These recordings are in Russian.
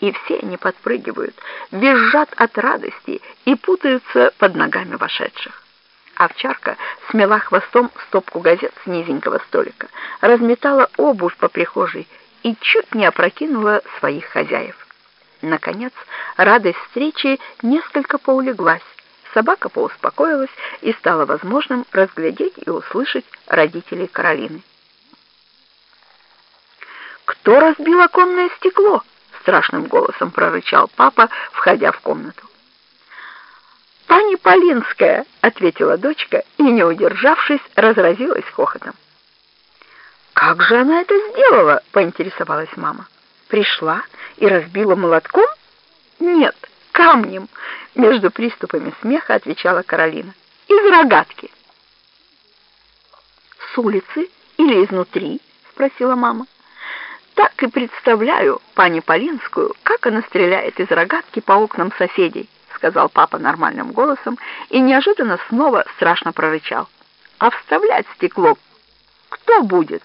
и все они подпрыгивают, визжат от радости и путаются под ногами вошедших. Овчарка смела хвостом стопку газет с низенького столика, разметала обувь по прихожей и чуть не опрокинула своих хозяев. Наконец, радость встречи несколько поулеглась, собака поуспокоилась и стало возможным разглядеть и услышать родителей Каролины. «Кто разбил оконное стекло?» — страшным голосом прорычал папа, входя в комнату. «Пани Полинская!» — ответила дочка и, не удержавшись, разразилась хохотом. «Как же она это сделала?» — поинтересовалась мама. «Пришла и разбила молотком?» «Нет, камнем!» — между приступами смеха отвечала Каролина. «Из рогатки!» «С улицы или изнутри?» — спросила мама. «Так и представляю пани Полинскую, как она стреляет из рогатки по окнам соседей», — сказал папа нормальным голосом и неожиданно снова страшно прорычал. «А вставлять стекло кто будет?»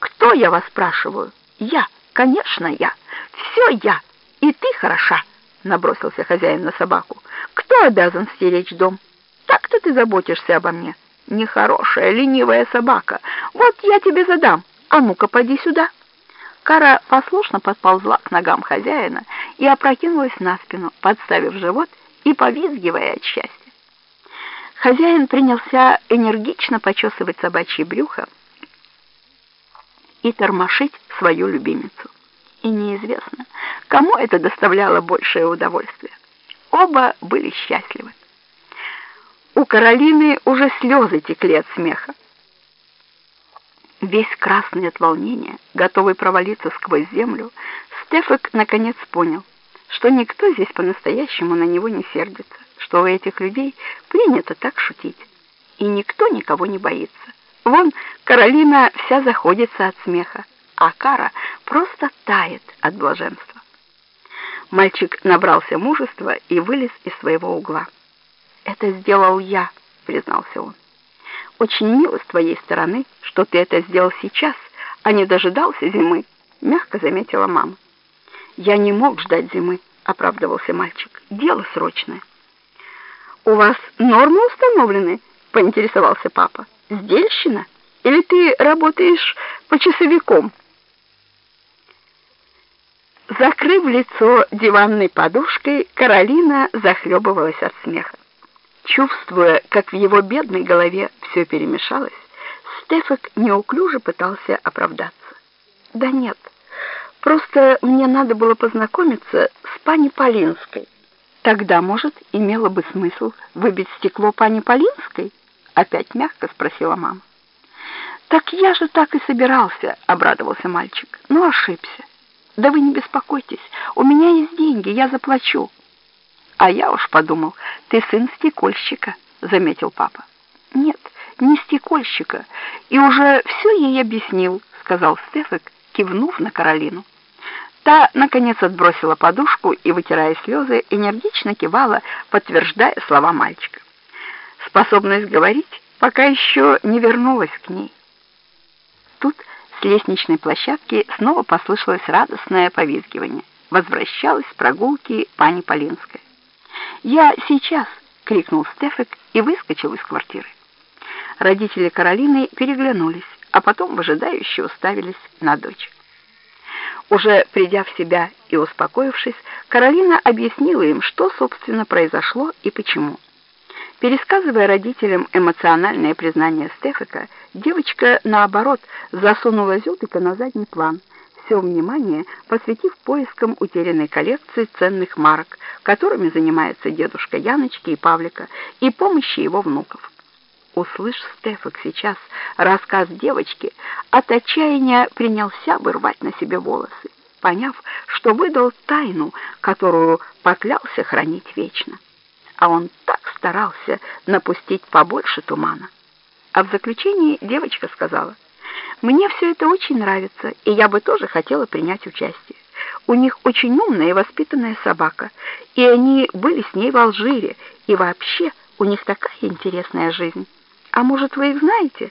«Кто, я вас спрашиваю?» «Я, конечно, я. Все я. И ты хороша», — набросился хозяин на собаку. «Кто обязан стеречь дом? Так-то ты заботишься обо мне. Нехорошая, ленивая собака. Вот я тебе задам. А ну-ка, поди сюда». Кара послушно подползла к ногам хозяина и опрокинулась на спину, подставив живот и повизгивая от счастья. Хозяин принялся энергично почесывать собачье брюхо, и тормошить свою любимицу. И неизвестно, кому это доставляло большее удовольствие. Оба были счастливы. У Каролины уже слезы текли от смеха. Весь красный от волнения, готовый провалиться сквозь землю, Стефик наконец понял, что никто здесь по-настоящему на него не сердится, что у этих людей принято так шутить, и никто никого не боится. Вон Каролина вся заходится от смеха, а Кара просто тает от блаженства. Мальчик набрался мужества и вылез из своего угла. «Это сделал я», — признался он. «Очень мило с твоей стороны, что ты это сделал сейчас, а не дожидался зимы», — мягко заметила мама. «Я не мог ждать зимы», — оправдывался мальчик. «Дело срочное». «У вас нормы установлены?» — поинтересовался папа. Сдельщина? Или ты работаешь почасовиком?» Закрыв лицо диванной подушкой, Каролина захлебывалась от смеха. Чувствуя, как в его бедной голове все перемешалось, Стефак неуклюже пытался оправдаться. «Да нет, просто мне надо было познакомиться с пани Полинской. Тогда, может, имело бы смысл выбить стекло пани Полинской?» Опять мягко спросила мама. «Так я же так и собирался», — обрадовался мальчик. «Ну, ошибся. Да вы не беспокойтесь, у меня есть деньги, я заплачу». «А я уж подумал, ты сын стекольщика», — заметил папа. «Нет, не стекольщика, и уже все ей объяснил», — сказал Стефик, кивнув на Каролину. Та, наконец, отбросила подушку и, вытирая слезы, энергично кивала, подтверждая слова мальчика. Способность говорить пока еще не вернулась к ней. Тут с лестничной площадки снова послышалось радостное повизгивание. Возвращалась с прогулки пани Полинская. «Я сейчас!» — крикнул Стефик и выскочил из квартиры. Родители Каролины переглянулись, а потом выжидающе уставились на дочь. Уже придя в себя и успокоившись, Каролина объяснила им, что, собственно, произошло и почему. Пересказывая родителям эмоциональное признание Стефика, девочка, наоборот, засунула Зютыка на задний план, все внимание посвятив поискам утерянной коллекции ценных марок, которыми занимаются дедушка Яночки и Павлика, и помощи его внуков. Услышь, Стефик, сейчас рассказ девочки, от отчаяния принялся бы рвать на себе волосы, поняв, что выдал тайну, которую поклялся хранить вечно. А он так старался напустить побольше тумана. А в заключении девочка сказала, «Мне все это очень нравится, и я бы тоже хотела принять участие. У них очень умная и воспитанная собака, и они были с ней в Алжире, и вообще у них такая интересная жизнь. А может, вы их знаете?»